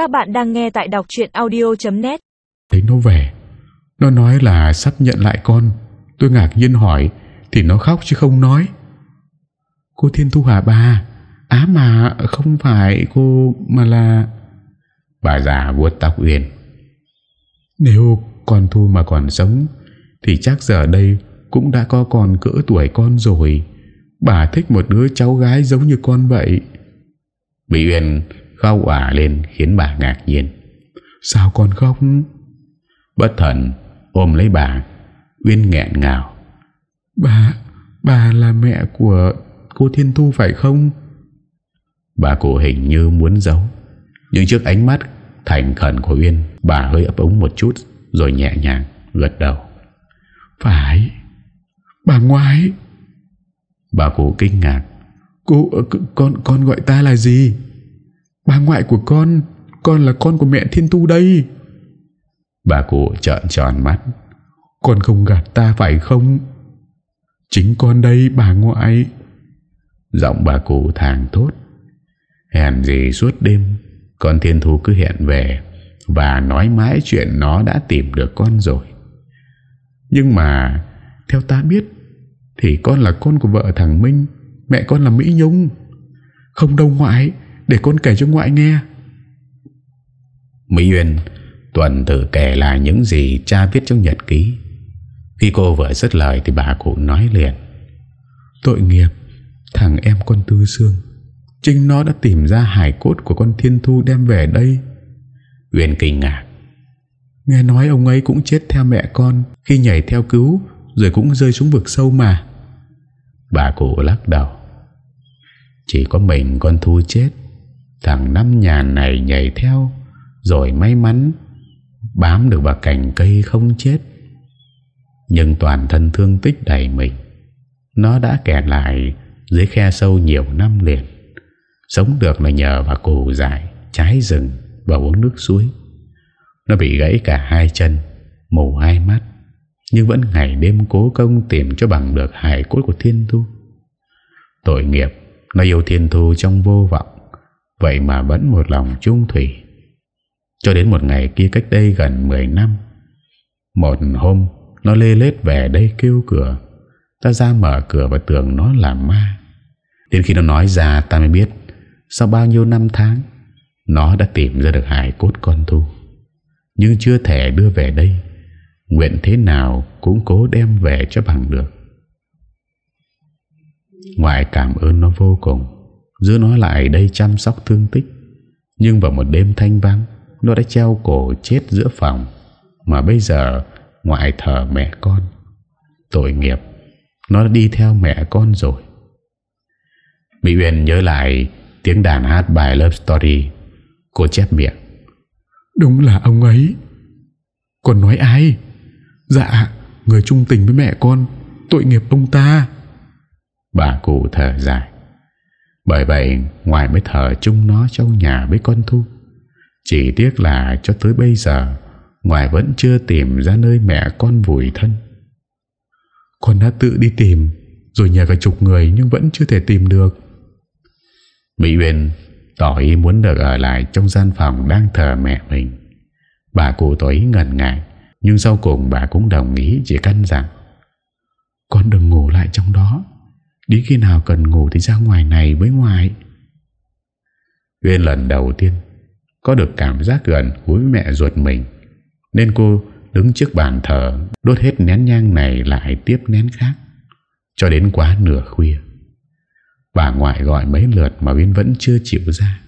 Các bạn đang nghe tại đọc chuyện audio.net Thấy nó về Nó nói là sắp nhận lại con. Tôi ngạc nhiên hỏi Thì nó khóc chứ không nói. Cô Thiên Thu hả bà? Á mà không phải cô mà là Bà già vuốt tóc Uyên. Nếu con Thu mà còn sống Thì chắc giờ đây Cũng đã có con cỡ tuổi con rồi. Bà thích một đứa cháu gái giống như con vậy. Mỹ Uyên khóc ả lên khiến bà ngạc nhiên. Sao con khóc? Bất thần ôm lấy bà Uyên nghẹn ngào. Bà Bà là mẹ của cô Thiên Thu phải không? Bà cụ hình như muốn giấu Nhưng trước ánh mắt Thành khẩn của Uyên Bà hơi ấp ống một chút Rồi nhẹ nhàng gật đầu. Phải. Bà ngoại Bà cụ kinh ngạc. Cô con con gọi ta là gì Bà ngoại của con Con là con của mẹ Thiên Tu đây. Bà cụ trợn tròn mắt. Con không gạt ta phải không? Chính con đây bà ngoại. Giọng bà cụ thàng thốt. Hèn gì suốt đêm Con thiên thú cứ hiện về Và nói mãi chuyện nó đã tìm được con rồi. Nhưng mà Theo ta biết Thì con là con của vợ thằng Minh Mẹ con là Mỹ Nhung. Không đâu ngoại Để con kể cho ngoại nghe. Mỹ Uyên Tuần tự kể lại những gì cha viết trong nhật ký. Khi cô vừa dứt lời Thì bà cụ nói liền. Tội nghiệp Thằng em con Tư Sương. Chính nó đã tìm ra hải cốt của con Thiên Thu đem về đây. Uyên kinh ngạc. Nghe nói ông ấy cũng chết theo mẹ con Khi nhảy theo cứu Rồi cũng rơi xuống vực sâu mà. Bà cụ lắc đầu. Chỉ có mình con Thu chết Thằng năm nhàn này nhảy theo, Rồi may mắn Bám được vào cành cây không chết. Nhưng toàn thân thương tích đầy mình, Nó đã kẹt lại Dưới khe sâu nhiều năm liền. Sống được là nhờ vào củ dại, Trái rừng Và uống nước suối. Nó bị gãy cả hai chân, Mù hai mắt, Nhưng vẫn ngày đêm cố công tìm cho bằng được hài cốt của Thiên Thu. Tội nghiệp, Nó yêu Thiên Thu trong vô vọng. Vậy mà vẫn một lòng chung thủy. Cho đến một ngày kia cách đây gần 10 năm, Một hôm Nó lê lết về đây kêu cửa. Ta ra mở cửa và tưởng nó là ma. Đến khi nó nói ra, ta mới biết Sau bao nhiêu năm tháng, Nó đã tìm ra được hải cốt con thu. Nhưng chưa thể đưa về đây. Nguyện thế nào cũng cố đem về cho bằng được. Ngoại cảm ơn nó vô cùng. Giữ nó lại đây chăm sóc thương tích. Nhưng vào một đêm thanh vắng Nó đã treo cổ chết giữa phòng. Mà bây giờ Ngoại thờ mẹ con. Tội nghiệp Nó đã đi theo mẹ con rồi. Mỹ Uyên nhớ lại Tiếng đàn hát bài Love Story Cô chép miệng. Đúng là ông ấy. Còn nói ai? Dạ Người trung tình với mẹ con Tội nghiệp ông ta. Bà cụ thở dài bởi vậy, ngoài mới thở chung nó trong nhà với con Thu. Chỉ tiếc là cho tới bây giờ, Ngoài vẫn chưa tìm ra nơi mẹ con vùi thân. Con đã tự đi tìm, Rồi nhờ cả chục người nhưng vẫn chưa thể tìm được. Mỹ Uyên tỏ ý muốn được ở lại trong gian phòng đang thờ mẹ mình. Bà cụ tỏ ý ngần ngại, Nhưng sau cùng bà cũng đồng ý chỉ căn rằng Con đừng ngủ lại trong đó. Đến khi nào cần ngủ thì ra ngoài này với ngoài Huyên lần đầu tiên Có được cảm giác gần gũi mẹ ruột mình, Nên cô đứng trước bàn thờ, Đốt hết nén nhang này lại tiếp nén khác, Cho đến quá nửa khuya. Bà ngoại gọi mấy lượt mà Huyên vẫn chưa chịu ra.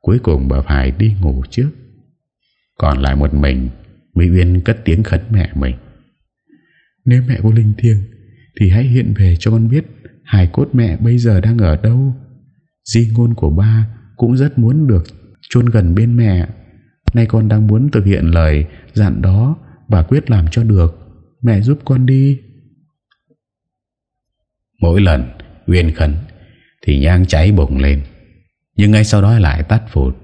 Cuối cùng bà phải đi ngủ trước. Còn lại một mình Mỹ Uyên cất tiếng khấn mẹ mình. Nếu mẹ có linh thiêng Thì hãy hiện về cho con biết Hải cốt mẹ bây giờ đang ở đâu? Di ngôn của ba Cũng rất muốn được chôn gần bên mẹ. Nay con đang muốn thực hiện lời dặn đó Và quyết làm cho được. Mẹ giúp con đi. Mỗi lần Uyên khấn Thì nhang cháy bùng lên, Nhưng ngay sau đó lại tắt phụt,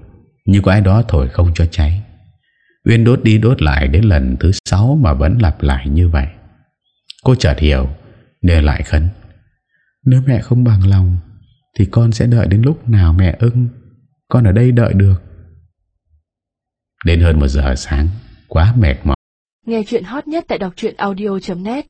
Như có ai đó thổi không cho cháy. Uyên đốt đi đốt lại đến lần thứ sáu Mà vẫn lặp lại như vậy. Cô chợt hiểu, Nên lại khấn nếu mẹ không bằng lòng Thì con sẽ đợi đến lúc nào mẹ ưng? Con ở đây đợi được. Đến hơn một giờ sáng Quá mệt mỏi. Nghe chuyện hot nhất tại đọc audio.net